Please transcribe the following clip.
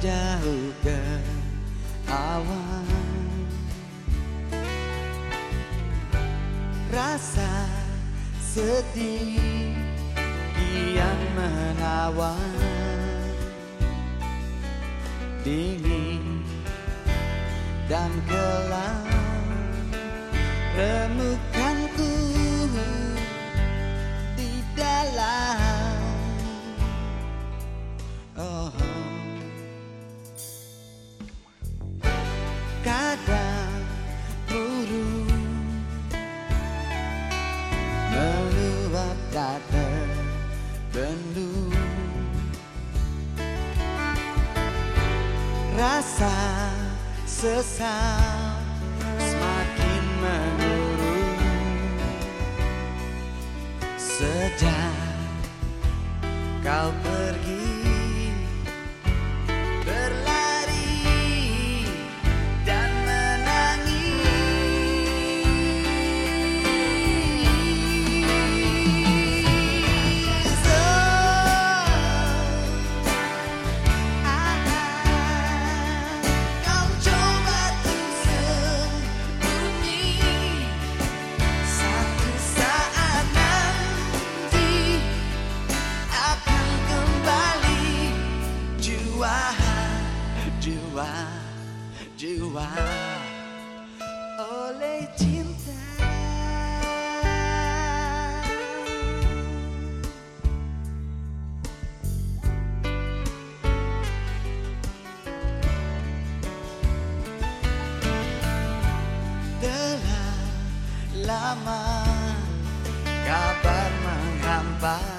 Jauh ke awan. Rasa sedih kian menawan. Dingin dan kelam remuk meluap tak terbendung Rasa sesal semakin menurun. Sejak kau jiwa. Oleh cinta. Telah lama kabar menghampar